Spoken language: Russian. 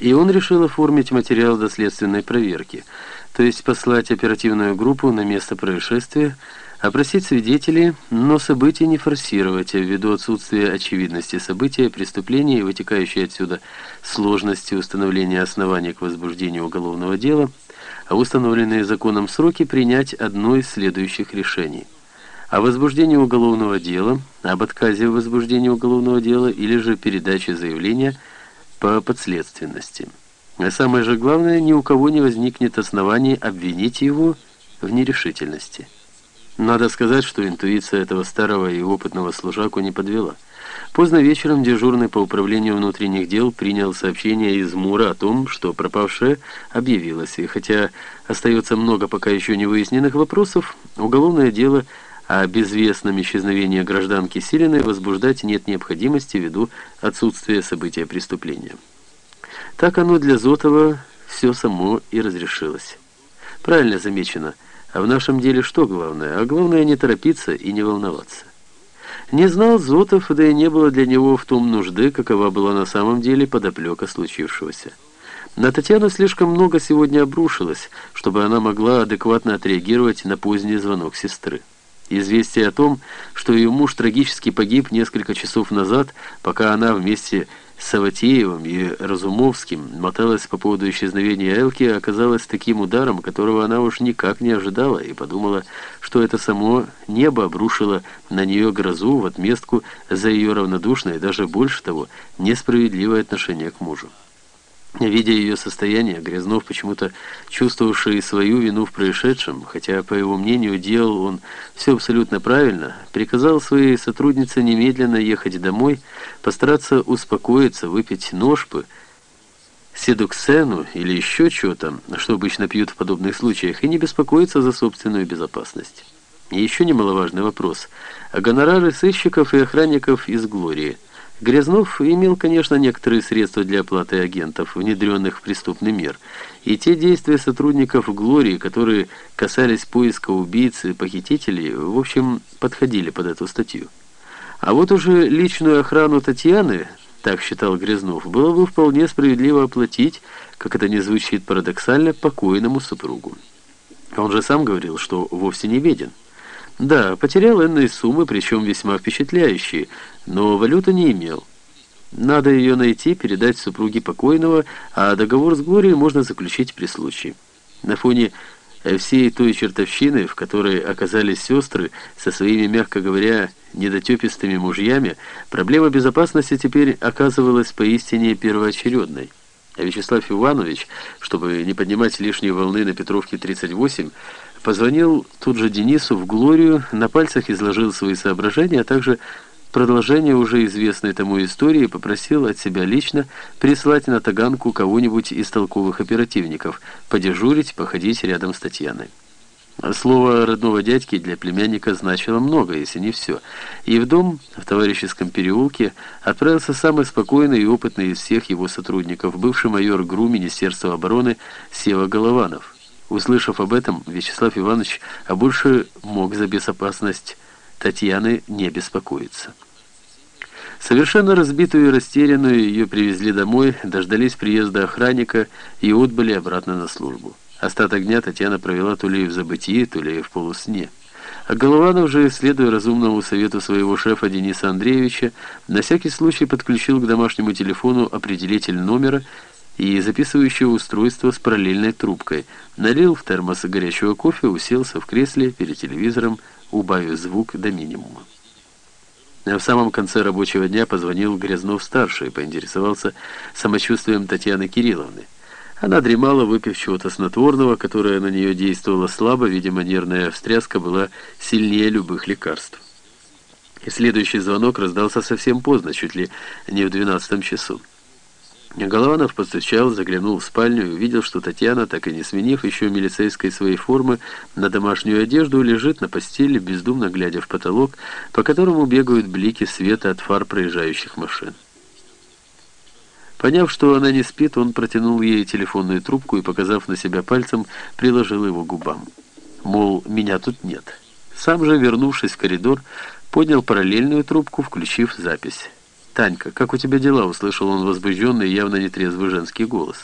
И он решил оформить материал доследственной проверки, то есть послать оперативную группу на место происшествия, опросить свидетелей, но события не форсировать, а ввиду отсутствия очевидности события, преступления и вытекающей отсюда сложности установления оснований к возбуждению уголовного дела, а установленные законом сроки принять одно из следующих решений. О возбуждении уголовного дела, об отказе в возбуждении уголовного дела или же передаче заявления по подследственности. А самое же главное, ни у кого не возникнет оснований обвинить его в нерешительности. Надо сказать, что интуиция этого старого и опытного служаку не подвела. Поздно вечером дежурный по управлению внутренних дел принял сообщение из Мура о том, что пропавшая объявилась, и хотя остается много пока еще не выясненных вопросов, уголовное дело о безвестном исчезновении гражданки Силиной возбуждать нет необходимости ввиду отсутствия события преступления. Так оно для Зотова все само и разрешилось. Правильно замечено – а в нашем деле что главное? А главное не торопиться и не волноваться. Не знал Зотов, да и не было для него в том нужды, какова была на самом деле подоплека случившегося. На Татьяну слишком много сегодня обрушилось, чтобы она могла адекватно отреагировать на поздний звонок сестры. Известие о том, что ее муж трагически погиб несколько часов назад, пока она вместе с Саватеевым и Разумовским моталась по поводу исчезновения Элки, оказалось таким ударом, которого она уж никак не ожидала, и подумала, что это само небо обрушило на нее грозу в отместку за ее равнодушное, даже больше того, несправедливое отношение к мужу. Видя ее состояние, Грязнов, почему-то чувствовавший свою вину в происшедшем, хотя, по его мнению, делал он все абсолютно правильно, приказал своей сотруднице немедленно ехать домой, постараться успокоиться, выпить ножпы, седуксену или еще чего-то, что обычно пьют в подобных случаях, и не беспокоиться за собственную безопасность. И еще немаловажный вопрос. Гонорары сыщиков и охранников из «Глории» Грязнов имел, конечно, некоторые средства для оплаты агентов, внедренных в преступный мир, и те действия сотрудников «Глории», которые касались поиска убийц и похитителей, в общем, подходили под эту статью. А вот уже личную охрану Татьяны, так считал Грязнов, было бы вполне справедливо оплатить, как это не звучит парадоксально, покойному супругу. Он же сам говорил, что вовсе не беден. Да, потерял энные суммы, причем весьма впечатляющие, но валюты не имел. Надо ее найти, передать супруге покойного, а договор с Глорией можно заключить при случае. На фоне э, всей той чертовщины, в которой оказались сестры со своими, мягко говоря, недотепистыми мужьями, проблема безопасности теперь оказывалась поистине первоочередной. А Вячеслав Иванович, чтобы не поднимать лишней волны на Петровке 38, Позвонил тут же Денису в Глорию, на пальцах изложил свои соображения, а также продолжение уже известной тому истории попросил от себя лично прислать на Таганку кого-нибудь из толковых оперативников, подежурить, походить рядом с Татьяной. Слово родного дядьки для племянника значило много, если не все. И в дом в товарищеском переулке отправился самый спокойный и опытный из всех его сотрудников, бывший майор ГРУ Министерства обороны Сева Голованов. Услышав об этом, Вячеслав Иванович, а больше мог за безопасность Татьяны не беспокоиться. Совершенно разбитую и растерянную ее привезли домой, дождались приезда охранника и отбыли обратно на службу. Остаток дня Татьяна провела то ли в забытии, то ли в полусне. А Голованов же, следуя разумному совету своего шефа Дениса Андреевича, на всякий случай подключил к домашнему телефону определитель номера и записывающее устройство с параллельной трубкой, налил в термос горячего кофе, уселся в кресле перед телевизором, убавив звук до минимума. А в самом конце рабочего дня позвонил Грязнов-старший и поинтересовался самочувствием Татьяны Кирилловны. Она дремала, выпив чего-то снотворного, которое на нее действовало слабо, видимо, нервная встряска была сильнее любых лекарств. И следующий звонок раздался совсем поздно, чуть ли не в двенадцатом часу. Голованов постучал, заглянул в спальню и увидел, что Татьяна, так и не сменив еще милицейской своей формы на домашнюю одежду, лежит на постели, бездумно глядя в потолок, по которому бегают блики света от фар проезжающих машин. Поняв, что она не спит, он протянул ей телефонную трубку и, показав на себя пальцем, приложил его губам. Мол, меня тут нет. Сам же, вернувшись в коридор, поднял параллельную трубку, включив запись. «Танька, как у тебя дела?» — услышал он возбужденный, явно нетрезвый женский голос.